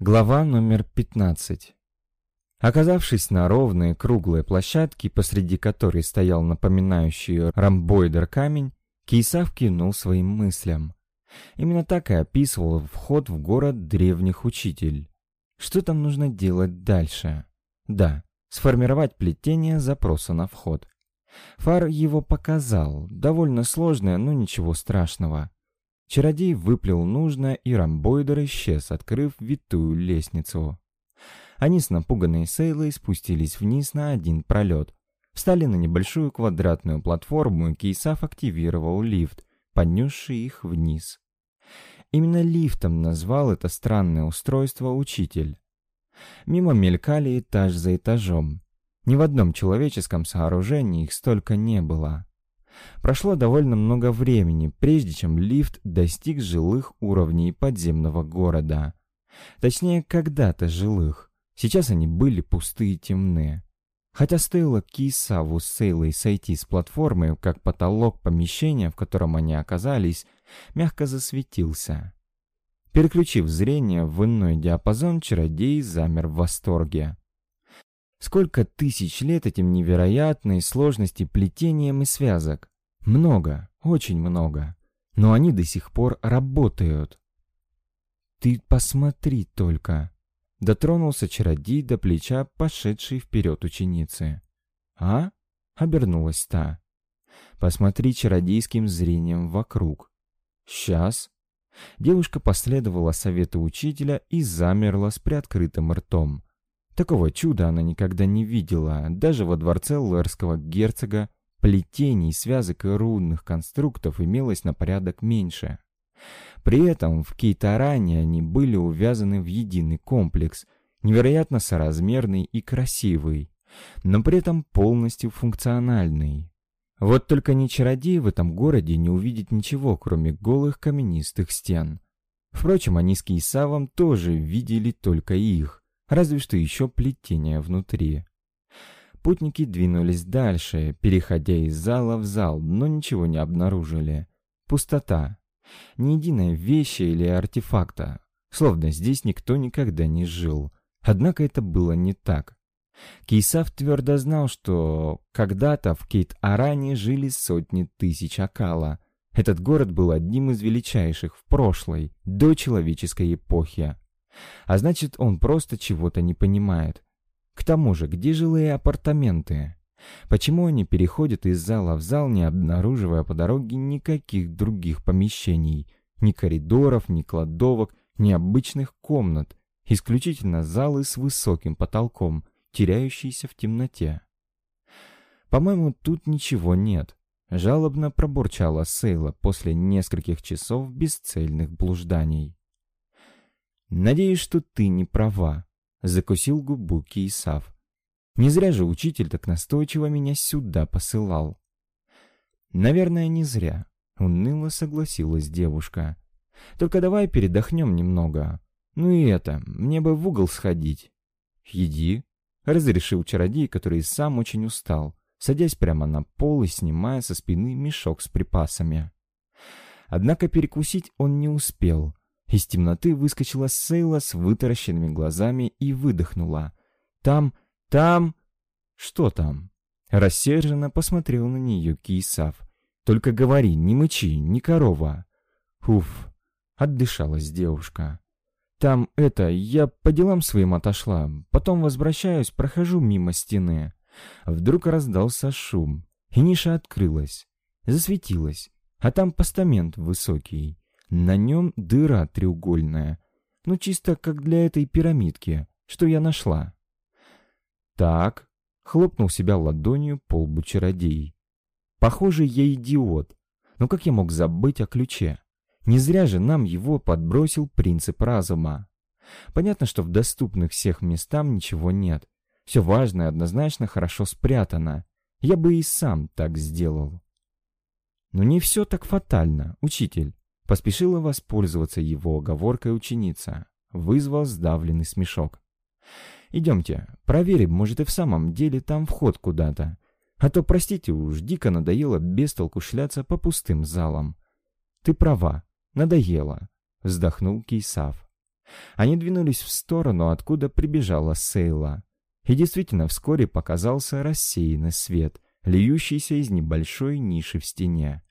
Глава номер 15. Оказавшись на ровной круглой площадке, посреди которой стоял напоминающий ромбоидер камень, Кейсав кинул своим мыслям. Именно так и описывал вход в город древних учитель. Что там нужно делать дальше? Да, сформировать плетение запроса на вход. Фар его показал, довольно сложное, но ничего страшного. Чародей выплел нужное, и ромбойдер исчез, открыв витую лестницу. Они с напуганной Сейлой спустились вниз на один пролет. Встали на небольшую квадратную платформу, и Кейсав активировал лифт, поднесший их вниз. Именно лифтом назвал это странное устройство учитель. Мимо мелькали этаж за этажом. Ни в одном человеческом сооружении их столько не было. Прошло довольно много времени, прежде чем лифт достиг жилых уровней подземного города. Точнее, когда-то жилых. Сейчас они были пустые и темные. Хотя стоило Кисаву с Сейлой сойти с платформы, как потолок помещения, в котором они оказались, мягко засветился. Переключив зрение в иной диапазон, чародей замер в восторге. Сколько тысяч лет этим невероятной сложности плетением и связок? Много, очень много. Но они до сих пор работают. Ты посмотри только. Дотронулся чародей до плеча пошедшей вперед ученицы. А? Обернулась та. Посмотри чародейским зрением вокруг. Сейчас. Девушка последовала совету учителя и замерла с приоткрытым ртом. Такого чуда она никогда не видела, даже во дворце лэрского герцога плетений, связок и рунных конструктов имелось на порядок меньше. При этом в Кейтаране они были увязаны в единый комплекс, невероятно соразмерный и красивый, но при этом полностью функциональный. Вот только ни чародей в этом городе не увидит ничего, кроме голых каменистых стен. Впрочем, они с Кейсавом тоже видели только их, разве что еще плетение внутри. Путники двинулись дальше, переходя из зала в зал, но ничего не обнаружили. Пустота. Ни единой вещи или артефакта. Словно здесь никто никогда не жил. Однако это было не так. Кейсав твердо знал, что когда-то в Кейт-Аране жили сотни тысяч Акала. Этот город был одним из величайших в прошлой, до человеческой эпохи. А значит, он просто чего-то не понимает. К тому же, где жилые апартаменты? Почему они переходят из зала в зал, не обнаруживая по дороге никаких других помещений? Ни коридоров, ни кладовок, ни обычных комнат. Исключительно залы с высоким потолком, теряющиеся в темноте. «По-моему, тут ничего нет», — жалобно пробурчала Сейла после нескольких часов бесцельных блужданий. «Надеюсь, что ты не права», — закусил губу Киесав. «Не зря же учитель так настойчиво меня сюда посылал». «Наверное, не зря», — уныло согласилась девушка. «Только давай передохнем немного. Ну и это, мне бы в угол сходить». «Иди», — разрешил чародей, который сам очень устал, садясь прямо на пол и снимая со спины мешок с припасами. Однако перекусить он не успел. Из темноты выскочила Сейла с вытаращенными глазами и выдохнула. «Там, там...» «Что там?» Рассерженно посмотрел на нее Кисав. «Только говори, не мычи, не корова». «Уф!» — отдышалась девушка. «Там это, я по делам своим отошла, потом возвращаюсь, прохожу мимо стены». Вдруг раздался шум, и ниша открылась, засветилась, а там постамент высокий. На нем дыра треугольная. Ну, чисто как для этой пирамидки, что я нашла. Так, хлопнул себя ладонью по чародей. Похоже, я идиот. Но как я мог забыть о ключе? Не зря же нам его подбросил принцип разума. Понятно, что в доступных всех местам ничего нет. Все важное однозначно хорошо спрятано. Я бы и сам так сделал. Но не все так фатально, учитель. Поспешила воспользоваться его оговоркой ученица. Вызвал сдавленный смешок. «Идемте, проверим, может и в самом деле там вход куда-то. А то, простите уж, дико надоело без толку шляться по пустым залам». «Ты права, надоело», — вздохнул Кейсав. Они двинулись в сторону, откуда прибежала Сейла. И действительно, вскоре показался рассеянный свет, льющийся из небольшой ниши в стене.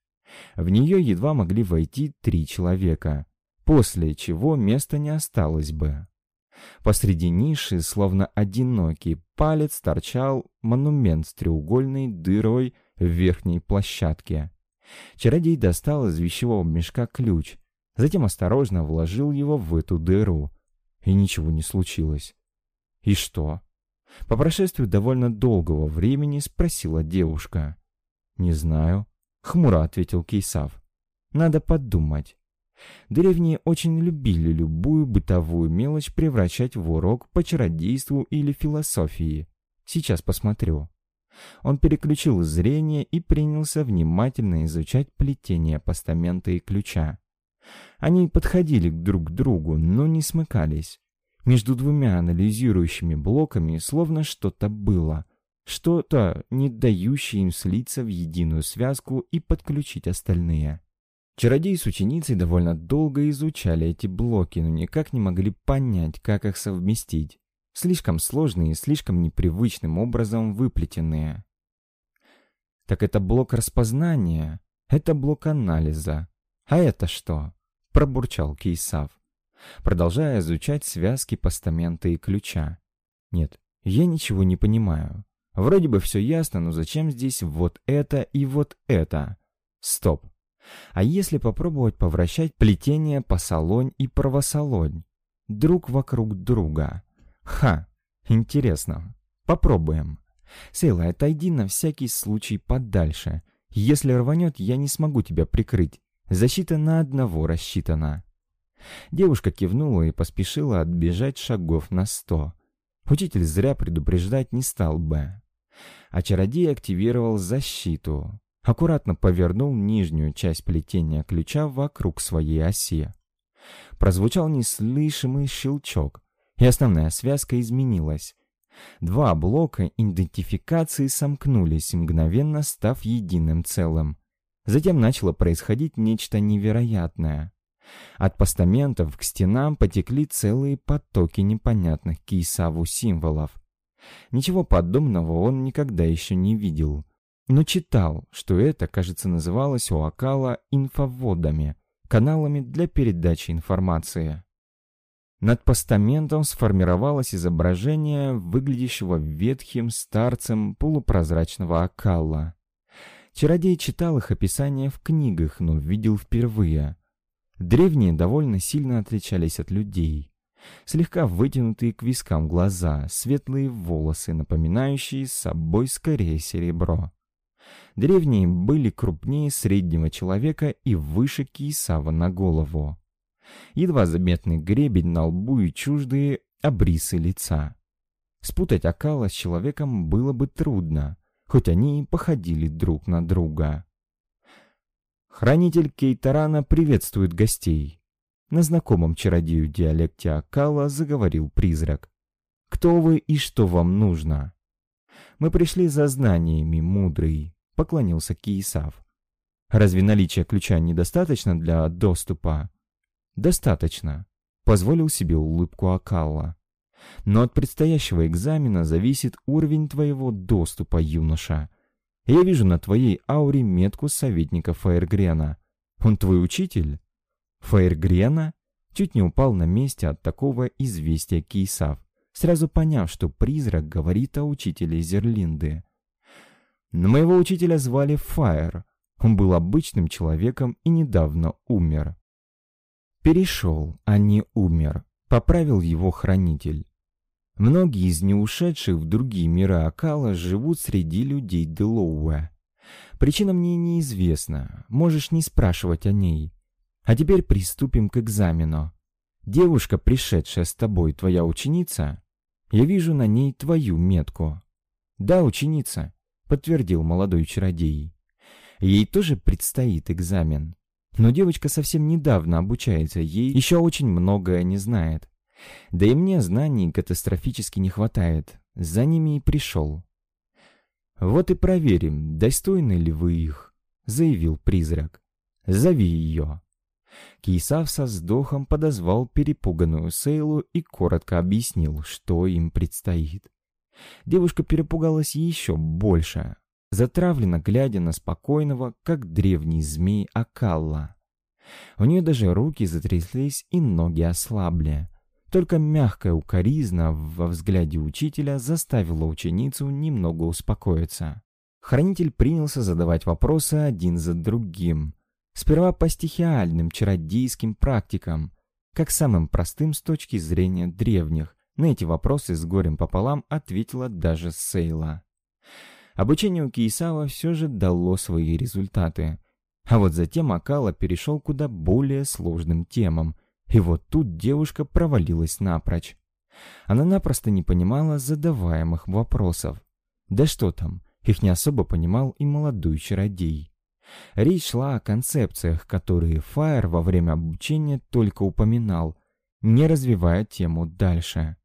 В нее едва могли войти три человека, после чего места не осталось бы. Посреди ниши, словно одинокий палец, торчал монумент с треугольной дырой в верхней площадке. Чародей достал из вещевого мешка ключ, затем осторожно вложил его в эту дыру. И ничего не случилось. И что? По прошествию довольно долгого времени спросила девушка. «Не знаю», — хмуро ответил Кейсав. «Надо подумать». Древние очень любили любую бытовую мелочь превращать в урок по чародейству или философии. Сейчас посмотрю. Он переключил зрение и принялся внимательно изучать плетение постамента и ключа. Они подходили друг к другу, но не смыкались. Между двумя анализирующими блоками словно что-то было, что-то, не дающее им слиться в единую связку и подключить остальные. Чародей с ученицей довольно долго изучали эти блоки, но никак не могли понять, как их совместить. Слишком сложные и слишком непривычным образом выплетенные. Так это блок распознания, это блок анализа. А это что? Пробурчал Кейсав, продолжая изучать связки постамента и ключа. Нет, я ничего не понимаю. Вроде бы все ясно, но зачем здесь вот это и вот это? Стоп. А если попробовать повращать плетение посолонь и правосолонь? Друг вокруг друга. Ха, интересно. Попробуем. Сейла, отойди на всякий случай подальше. Если рванет, я не смогу тебя прикрыть. Защита на одного рассчитана. Девушка кивнула и поспешила отбежать шагов на сто. Учитель зря предупреждать не стал бы. А чародей активировал защиту аккуратно повернул нижнюю часть плетения ключа вокруг своей оси. Прозвучал неслышимый щелчок, и основная связка изменилась. Два блока идентификации сомкнулись, мгновенно став единым целым. Затем начало происходить нечто невероятное. От постаментов к стенам потекли целые потоки непонятных Кейсаву символов. Ничего подобного он никогда еще не видел но читал, что это, кажется, называлось у Акала инфоводами, каналами для передачи информации. Над постаментом сформировалось изображение выглядящего ветхим старцем полупрозрачного Акала. Чародей читал их описания в книгах, но видел впервые. Древние довольно сильно отличались от людей. Слегка вытянутые к вискам глаза, светлые волосы, напоминающие собой скорее серебро. Древние были крупнее среднего человека и выше Киесава на голову. Едва заметный гребень на лбу и чуждые обрисы лица. Спутать Акала с человеком было бы трудно, хоть они и походили друг на друга. Хранитель Кейтарана приветствует гостей. На знакомом чародею диалекте Акала заговорил призрак. «Кто вы и что вам нужно?» «Мы пришли за знаниями, мудрый поклонился Киесав. «Разве наличие ключа недостаточно для доступа?» «Достаточно», — позволил себе улыбку Акалла. «Но от предстоящего экзамена зависит уровень твоего доступа, юноша. Я вижу на твоей ауре метку советника Фаергрена. Он твой учитель?» «Фаергрена?» Чуть не упал на месте от такого известия Кейсав, сразу поняв, что призрак говорит о учителе Зерлинды. Но моего учителя звали Фаер. Он был обычным человеком и недавно умер. Перешел, а не умер, поправил его хранитель. Многие из неушедших в другие миры Акала живут среди людей Делоуэ. Причина мне неизвестна, можешь не спрашивать о ней. А теперь приступим к экзамену. Девушка, пришедшая с тобой, твоя ученица? Я вижу на ней твою метку. Да, ученица подтвердил молодой чародей. Ей тоже предстоит экзамен. Но девочка совсем недавно обучается, ей еще очень многое не знает. Да и мне знаний катастрофически не хватает. За ними и пришел. «Вот и проверим, достойны ли вы их», — заявил призрак. «Зови ее». Кейсав со вздохом подозвал перепуганную Сейлу и коротко объяснил, что им предстоит. Девушка перепугалась еще больше, затравленно глядя на спокойного, как древний змей Акалла. У нее даже руки затряслись и ноги ослабли. Только мягкая укоризна во взгляде учителя заставила ученицу немного успокоиться. Хранитель принялся задавать вопросы один за другим. Сперва по стихиальным чародейским практикам, как самым простым с точки зрения древних. На эти вопросы с горем пополам ответила даже Сейла. Обучение у Киесава все же дало свои результаты. А вот затем Акала перешел куда более сложным темам, и вот тут девушка провалилась напрочь. Она напросто не понимала задаваемых вопросов. Да что там, их не особо понимал и молодой чародей. Речь шла о концепциях, которые Фаер во время обучения только упоминал, не развивая тему дальше.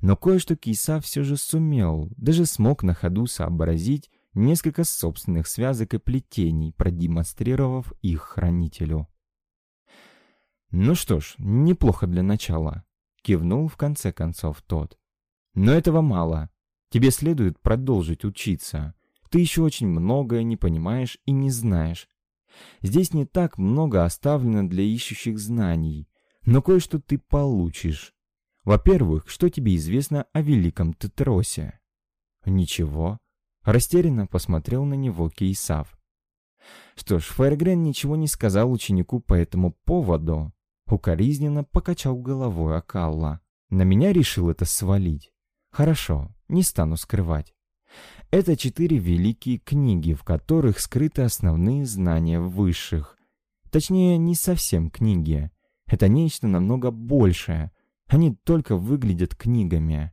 Но кое-что Киса все же сумел, даже смог на ходу сообразить несколько собственных связок и плетений, продемонстрировав их хранителю. «Ну что ж, неплохо для начала», — кивнул в конце концов тот. «Но этого мало. Тебе следует продолжить учиться. Ты еще очень многое не понимаешь и не знаешь. Здесь не так много оставлено для ищущих знаний, но кое-что ты получишь. Во-первых, что тебе известно о великом Тетросе?» «Ничего», Растерянно посмотрел на него Кейсав. Что ж, Фаергрен ничего не сказал ученику по этому поводу. Укоризненно покачал головой Акалла. На меня решил это свалить. Хорошо, не стану скрывать. Это четыре великие книги, в которых скрыты основные знания высших. Точнее, не совсем книги. Это нечто намного большее. Они только выглядят книгами.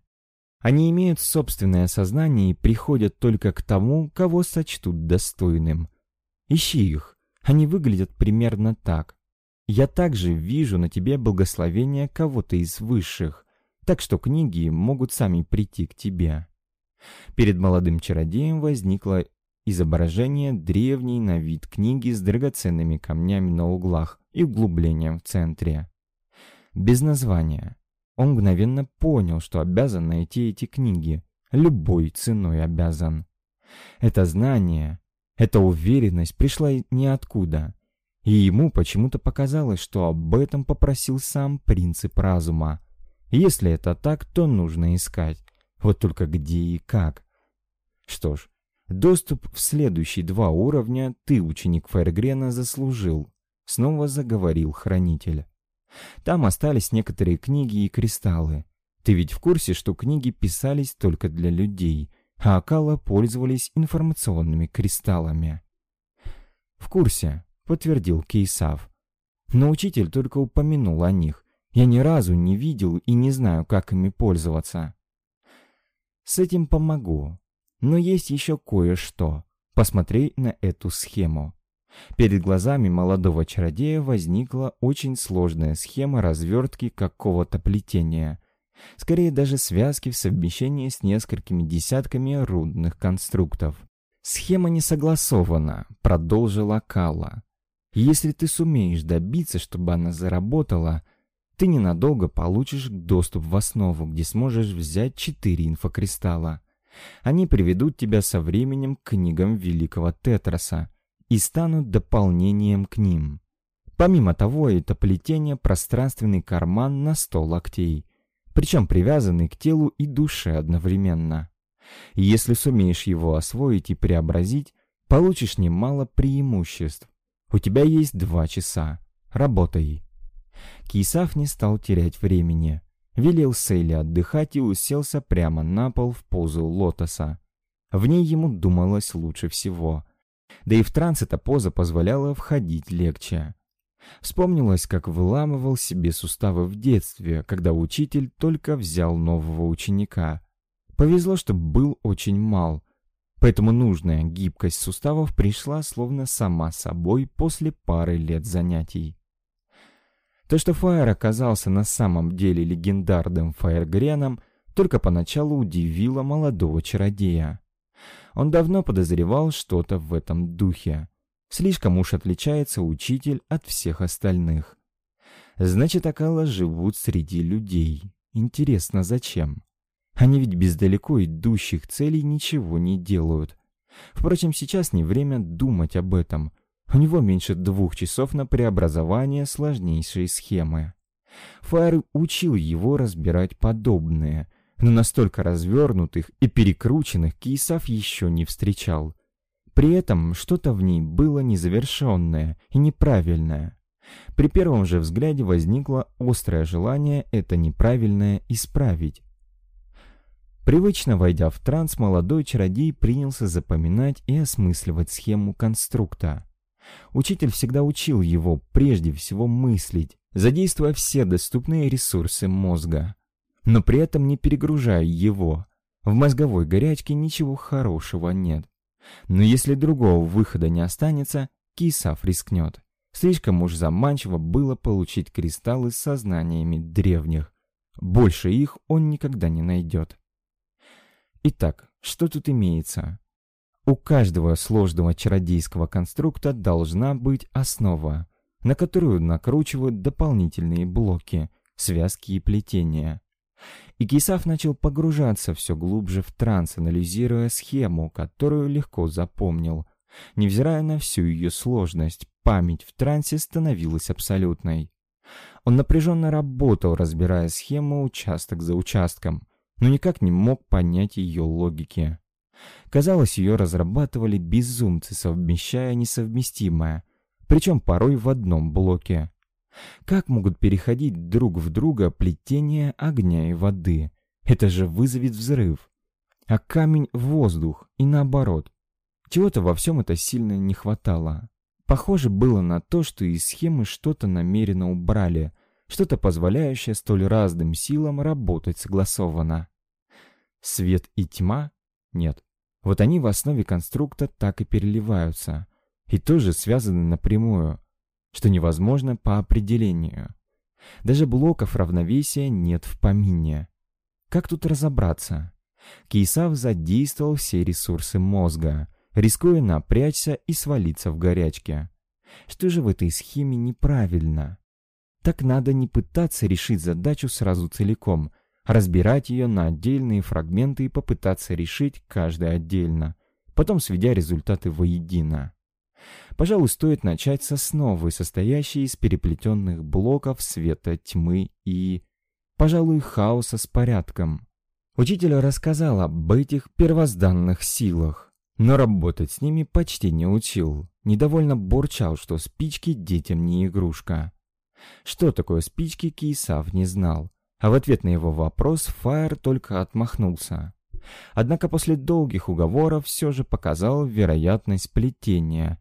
Они имеют собственное сознание и приходят только к тому, кого сочтут достойным. Ищи их. Они выглядят примерно так. Я также вижу на тебе благословение кого-то из высших, так что книги могут сами прийти к тебе. Перед молодым чародеем возникло изображение древней на вид книги с драгоценными камнями на углах и углублением в центре. Без названия. Он мгновенно понял, что обязан найти эти книги. Любой ценой обязан. Это знание, эта уверенность пришла ниоткуда. И ему почему-то показалось, что об этом попросил сам принцип разума. Если это так, то нужно искать. Вот только где и как. Что ж, доступ в следующие два уровня ты, ученик Фаергрена, заслужил. Снова заговорил хранитель. Там остались некоторые книги и кристаллы. Ты ведь в курсе, что книги писались только для людей, а Акала пользовались информационными кристаллами? В курсе, подтвердил Кейсав. Но учитель только упомянул о них. Я ни разу не видел и не знаю, как ими пользоваться. С этим помогу. Но есть еще кое-что. Посмотри на эту схему. Перед глазами молодого чародея возникла очень сложная схема развертки какого-то плетения. Скорее даже связки в совмещении с несколькими десятками рудных конструктов. «Схема не согласована», — продолжила Кала. «Если ты сумеешь добиться, чтобы она заработала, ты ненадолго получишь доступ в основу, где сможешь взять четыре инфокристалла. Они приведут тебя со временем к книгам Великого Тетраса, и станут дополнением к ним. Помимо того, это плетение пространственный карман на 100 локтей, причем привязанный к телу и душе одновременно. Если сумеешь его освоить и преобразить, получишь немало преимуществ. У тебя есть два часа. Работай. Кисав не стал терять времени. Велел Сейле отдыхать и уселся прямо на пол в позу лотоса. В ней ему думалось лучше всего. Да и в транс эта поза позволяла входить легче. Вспомнилось, как выламывал себе суставы в детстве, когда учитель только взял нового ученика. Повезло, что был очень мал, поэтому нужная гибкость суставов пришла словно сама собой после пары лет занятий. То, что Фаер оказался на самом деле легендарным Фаергреном, только поначалу удивило молодого чародея. Он давно подозревал что-то в этом духе. Слишком уж отличается учитель от всех остальных. Значит, Акала живут среди людей. Интересно, зачем? Они ведь без далеко идущих целей ничего не делают. Впрочем, сейчас не время думать об этом. У него меньше двух часов на преобразование сложнейшей схемы. Фаер учил его разбирать подобные, но настолько развернутых и перекрученных Кисав еще не встречал. При этом что-то в ней было незавершенное и неправильное. При первом же взгляде возникло острое желание это неправильное исправить. Привычно войдя в транс, молодой чародей принялся запоминать и осмысливать схему конструкта. Учитель всегда учил его прежде всего мыслить, задействуя все доступные ресурсы мозга, но при этом не перегружая его. В мозговой горячке ничего хорошего нет. Но если другого выхода не останется, Кисав рискнет. Слишком уж заманчиво было получить кристаллы с сознаниями древних. Больше их он никогда не найдет. Итак, что тут имеется? У каждого сложного чародейского конструкта должна быть основа, на которую накручивают дополнительные блоки, связки и плетения. И Кисав начал погружаться все глубже в транс, анализируя схему, которую легко запомнил. Невзирая на всю ее сложность, память в трансе становилась абсолютной. Он напряженно работал, разбирая схему участок за участком, но никак не мог понять ее логики. Казалось, ее разрабатывали безумцы, совмещая несовместимое, причем порой в одном блоке. Как могут переходить друг в друга плетение огня и воды? Это же вызовет взрыв. А камень — в воздух, и наоборот. Чего-то во всем это сильно не хватало. Похоже было на то, что из схемы что-то намеренно убрали, что-то позволяющее столь разным силам работать согласованно. Свет и тьма? Нет. Вот они в основе конструкта так и переливаются, и тоже связаны напрямую, что невозможно по определению. Даже блоков равновесия нет в помине. Как тут разобраться? Кейсав задействовал все ресурсы мозга, рискуя напрячься и свалиться в горячке. Что же в этой схеме неправильно? Так надо не пытаться решить задачу сразу целиком, разбирать ее на отдельные фрагменты и попытаться решить каждый отдельно, потом сведя результаты воедино. Пожалуй, стоит начать с основы, состоящей из переплетенных блоков света, тьмы и, пожалуй, хаоса с порядком. Учитель рассказал об этих первозданных силах, но работать с ними почти не учил. Недовольно бурчал, что спички детям не игрушка. Что такое спички, Кисав не знал, а в ответ на его вопрос Фаер только отмахнулся. Однако после долгих уговоров все же показал вероятность плетения,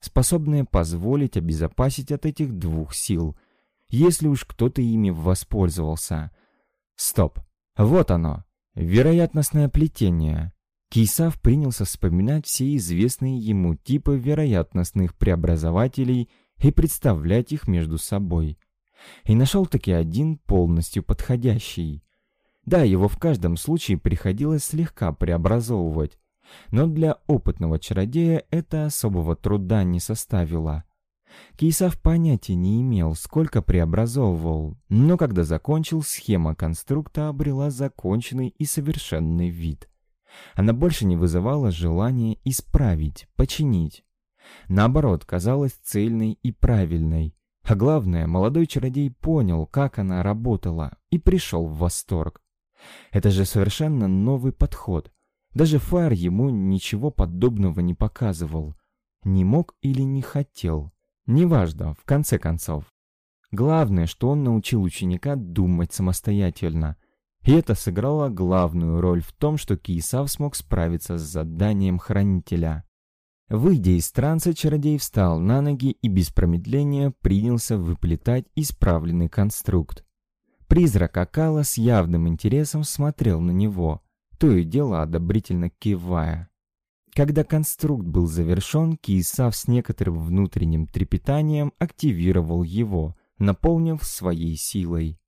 способная позволить обезопасить от этих двух сил, если уж кто-то ими воспользовался. Стоп, вот оно, вероятностное плетение. Кейсав принялся вспоминать все известные ему типы вероятностных преобразователей и представлять их между собой. И нашел таки один полностью подходящий. Да, его в каждом случае приходилось слегка преобразовывать, но для опытного чародея это особого труда не составило. Кейсав понятия не имел, сколько преобразовывал, но когда закончил, схема конструкта обрела законченный и совершенный вид. Она больше не вызывала желания исправить, починить. Наоборот, казалась цельной и правильной. А главное, молодой чародей понял, как она работала, и пришел в восторг. Это же совершенно новый подход. Даже Фаер ему ничего подобного не показывал. Не мог или не хотел. Неважно, в конце концов. Главное, что он научил ученика думать самостоятельно. И это сыграло главную роль в том, что Киесав смог справиться с заданием хранителя. Выйдя из транса, чародей встал на ноги и без промедления принялся выплетать исправленный конструкт. Призрак Акала с явным интересом смотрел на него, то и дело одобрительно кивая. Когда конструкт был завершен, Киесав с некоторым внутренним трепетанием активировал его, наполнив своей силой.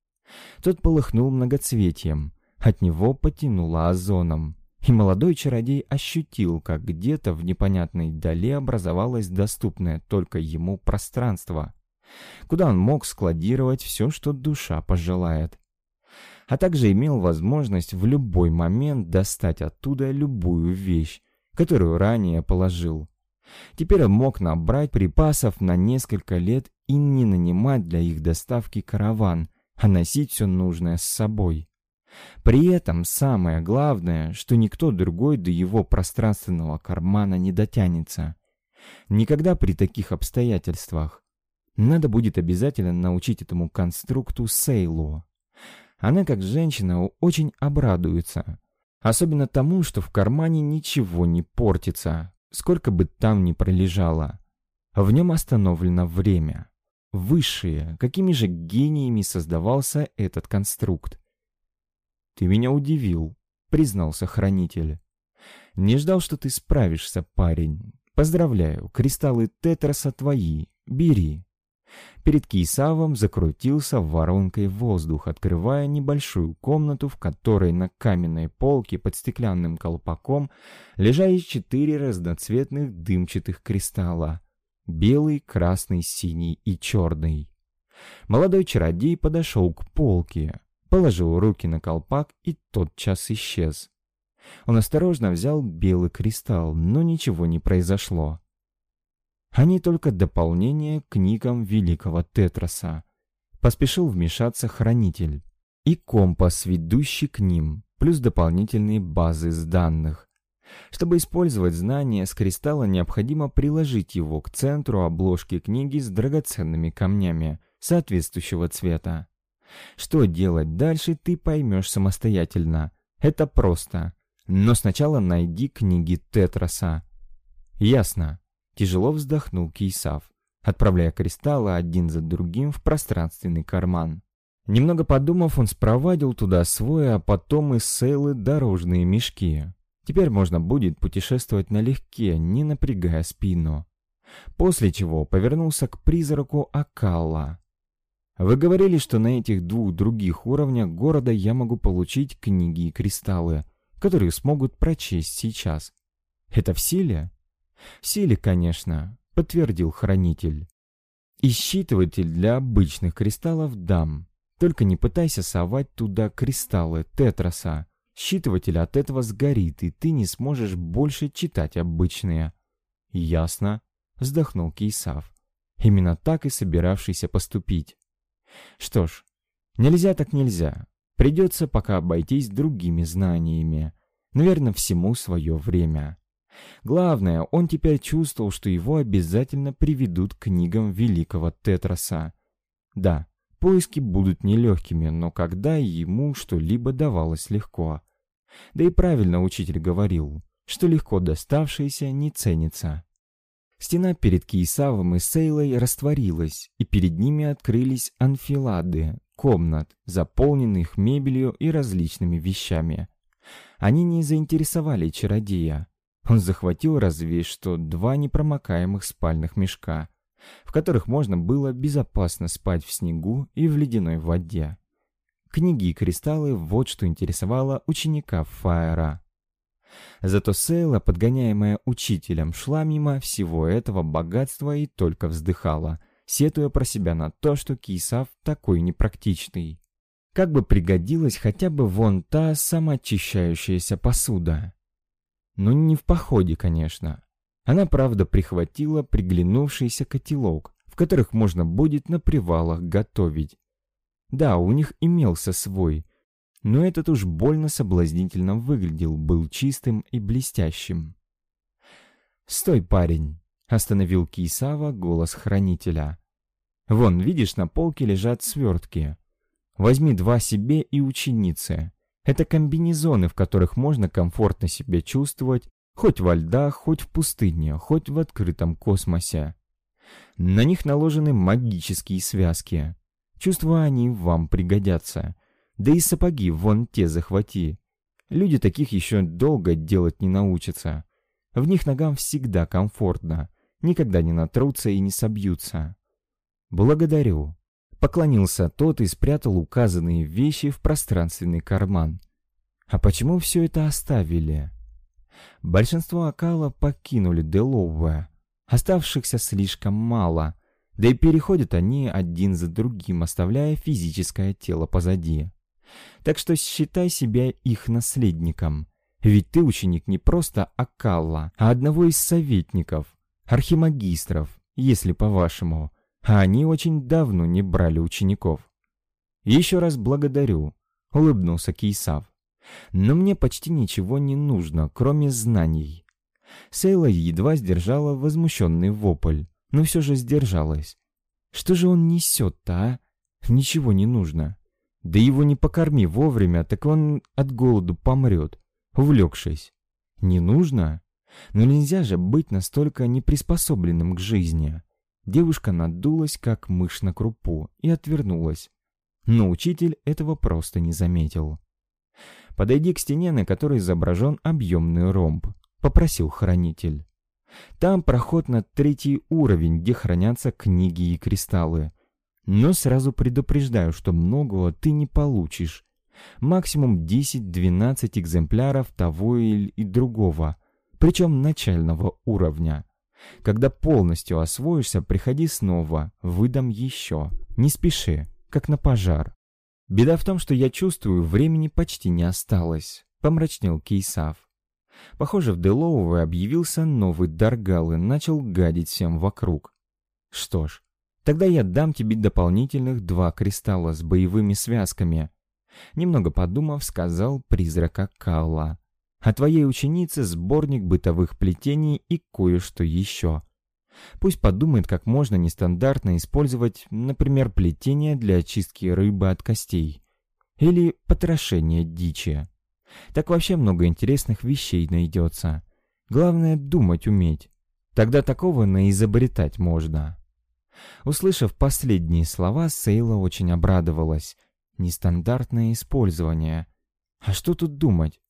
Тот полыхнул многоцветием, от него потянуло озоном, и молодой чародей ощутил, как где-то в непонятной дали образовалось доступное только ему пространство, куда он мог складировать все, что душа пожелает. А также имел возможность в любой момент достать оттуда любую вещь, которую ранее положил. Теперь он мог набрать припасов на несколько лет и не нанимать для их доставки караван, а носить все нужное с собой. При этом самое главное, что никто другой до его пространственного кармана не дотянется. Никогда при таких обстоятельствах. Надо будет обязательно научить этому конструкту Сейлу. Она, как женщина, очень обрадуется. Особенно тому, что в кармане ничего не портится, сколько бы там ни пролежало. В нем остановлено время. Высшие, какими же гениями создавался этот конструкт. «Ты меня удивил», — признался хранитель. «Не ждал, что ты справишься, парень. Поздравляю, кристаллы Тетраса твои. Бери». Перед Кейсавом закрутился воронкой воздух, открывая небольшую комнату, в которой на каменной полке под стеклянным колпаком лежали четыре разноцветных дымчатых кристалла. Белый, красный, синий и черный. Молодой чародей подошел к полке, положил руки на колпак и тотчас исчез. Он осторожно взял белый кристалл, но ничего не произошло. Они только дополнение к книгам великого Тетраса. Поспешил вмешаться хранитель. И компас, ведущий к ним, плюс дополнительные базы с данных. Чтобы использовать знания с кристалла, необходимо приложить его к центру обложки книги с драгоценными камнями соответствующего цвета. Что делать дальше, ты поймешь самостоятельно. Это просто. Но сначала найди книги Тетраса. Ясно. Тяжело вздохнул Кейсав, отправляя кристаллы один за другим в пространственный карман. Немного подумав, он спровадил туда свой, а потом из Сейлы дорожные мешки. Теперь можно будет путешествовать налегке, не напрягая спину. После чего повернулся к призраку Акалла. Вы говорили, что на этих двух других уровнях города я могу получить книги и кристаллы, которые смогут прочесть сейчас. Это в силе? В силе, конечно, подтвердил хранитель. И считыватель для обычных кристаллов дам. Только не пытайся совать туда кристаллы тетраса. Считыватель от этого сгорит, и ты не сможешь больше читать обычные. Ясно, вздохнул Кейсав. Именно так и собиравшийся поступить. Что ж, нельзя так нельзя. Придется пока обойтись другими знаниями. Наверное, всему свое время. Главное, он теперь чувствовал, что его обязательно приведут к книгам великого Тетраса. Да, поиски будут нелегкими, но когда ему что-либо давалось легко. Да и правильно учитель говорил, что легко доставшееся не ценится. Стена перед Киесавом и Сейлой растворилась, и перед ними открылись анфилады, комнат, заполненных мебелью и различными вещами. Они не заинтересовали чародея. Он захватил разве что два непромокаемых спальных мешка, в которых можно было безопасно спать в снегу и в ледяной воде. Книги и кристаллы — вот что интересовало ученика Фаера. Зато Сейла, подгоняемая учителем, шла мимо всего этого богатства и только вздыхала, сетуя про себя на то, что Кисав такой непрактичный. Как бы пригодилась хотя бы вон та самоочищающаяся посуда. Но не в походе, конечно. Она, правда, прихватила приглянувшийся котелок, в которых можно будет на привалах готовить. Да, у них имелся свой, но этот уж больно соблазнительно выглядел, был чистым и блестящим. «Стой, парень!» — остановил Кисава голос хранителя. «Вон, видишь, на полке лежат свертки. Возьми два себе и ученицы. Это комбинезоны, в которых можно комфортно себя чувствовать хоть во льдах, хоть в пустыне, хоть в открытом космосе. На них наложены магические связки. Чувства они вам пригодятся. Да и сапоги вон те захвати. Люди таких еще долго делать не научатся. В них ногам всегда комфортно, никогда не натрутся и не собьются. Благодарю. Поклонился тот и спрятал указанные вещи в пространственный карман. А почему все это оставили? Большинство Акала покинули Деловое, оставшихся слишком мало, да и переходят они один за другим, оставляя физическое тело позади. Так что считай себя их наследником, ведь ты ученик не просто Акалла, а одного из советников, архимагистров, если по-вашему, а они очень давно не брали учеников. «Еще раз благодарю», — улыбнулся Кейсав. «Но мне почти ничего не нужно, кроме знаний». Сейла едва сдержала возмущенный вопль, но все же сдержалась. «Что же он несет-то, а? Ничего не нужно. Да его не покорми вовремя, так он от голоду помрет, увлекшись. Не нужно? Но нельзя же быть настолько неприспособленным к жизни». Девушка надулась, как мышь на крупу, и отвернулась, но учитель этого просто не заметил. «Подойди к стене, на которой изображен объемный ромб», — попросил хранитель. «Там проход на третий уровень, где хранятся книги и кристаллы. Но сразу предупреждаю, что многого ты не получишь. Максимум 10-12 экземпляров того и другого, причем начального уровня. Когда полностью освоишься, приходи снова, выдам еще. Не спеши» как на пожар. Беда в том, что я чувствую, времени почти не осталось, помрачнел Кейсав. Похоже, в Делоуве объявился новый Даргал и начал гадить всем вокруг. Что ж, тогда я дам тебе дополнительных два кристалла с боевыми связками. Немного подумав, сказал призрака Калла. А твоей ученице сборник бытовых плетений и кое-что еще. Пусть подумает, как можно нестандартно использовать, например, плетение для очистки рыбы от костей. Или потрошение дичи. Так вообще много интересных вещей найдется. Главное думать уметь. Тогда такого наизобретать можно. Услышав последние слова, Сейла очень обрадовалась. Нестандартное использование. А что тут думать?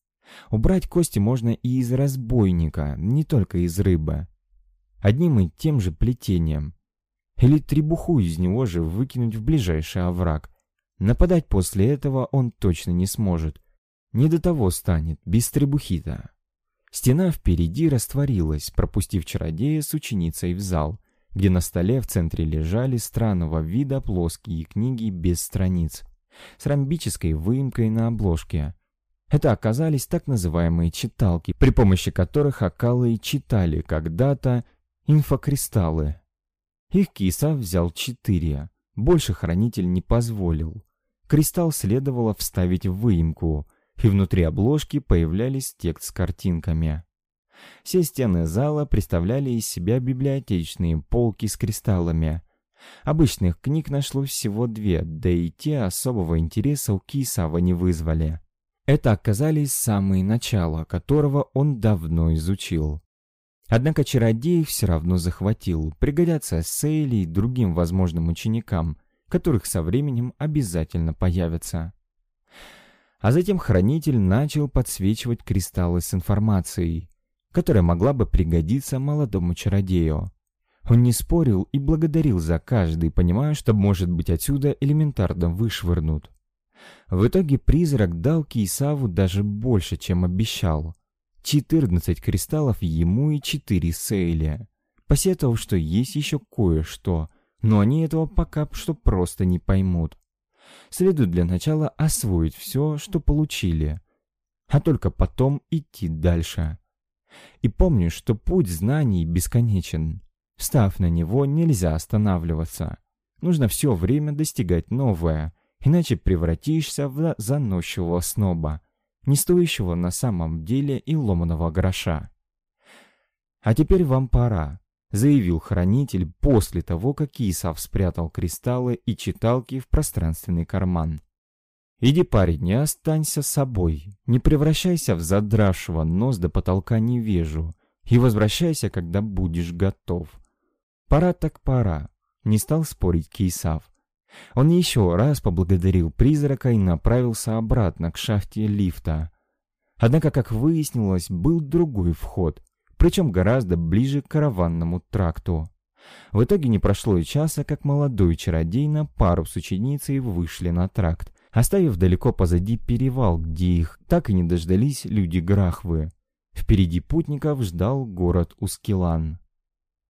Убрать кости можно и из разбойника, не только из рыбы одним и тем же плетением. Или требуху из него же выкинуть в ближайший овраг. Нападать после этого он точно не сможет. Не до того станет, без требухи-то. Стена впереди растворилась, пропустив чародея с ученицей в зал, где на столе в центре лежали странного вида плоские книги без страниц, с ромбической выемкой на обложке. Это оказались так называемые читалки, при помощи которых Акалы читали когда-то инфокристаллы. Их киса взял четыре, больше хранитель не позволил. Кристалл следовало вставить в выемку, и внутри обложки появлялись текст с картинками. Все стены зала представляли из себя библиотечные полки с кристаллами. Обычных книг нашлось всего две, да и те особого интереса у Кисава не вызвали. Это оказались самые начала, которого он давно изучил. Однако чародей все равно захватил, пригодятся Сейли и другим возможным ученикам, которых со временем обязательно появятся. А затем хранитель начал подсвечивать кристаллы с информацией, которая могла бы пригодиться молодому чародею. Он не спорил и благодарил за каждый, понимая, что, может быть, отсюда элементарно вышвырнут. В итоге призрак дал Кейсаву даже больше, чем обещал. 14 кристаллов ему и 4 Сейля. Посетовал, что есть еще кое-что, но они этого пока что просто не поймут. Следует для начала освоить все, что получили, а только потом идти дальше. И помню, что путь знаний бесконечен. Встав на него, нельзя останавливаться. Нужно все время достигать новое, иначе превратишься в заносчивого сноба, не стоящего на самом деле и ломаного гроша. «А теперь вам пора», — заявил хранитель после того, как Исав спрятал кристаллы и читалки в пространственный карман. «Иди, парень, не останься собой, не превращайся в задравшего нос до потолка невежу и возвращайся, когда будешь готов. Пора так пора», — не стал спорить Кейсав. Он еще раз поблагодарил призрака и направился обратно к шахте лифта. Однако, как выяснилось, был другой вход, причем гораздо ближе к караванному тракту. В итоге не прошло и часа, как молодой чародей на пару с ученицей вышли на тракт, оставив далеко позади перевал, где их так и не дождались люди Грахвы. Впереди путников ждал город Ускилан.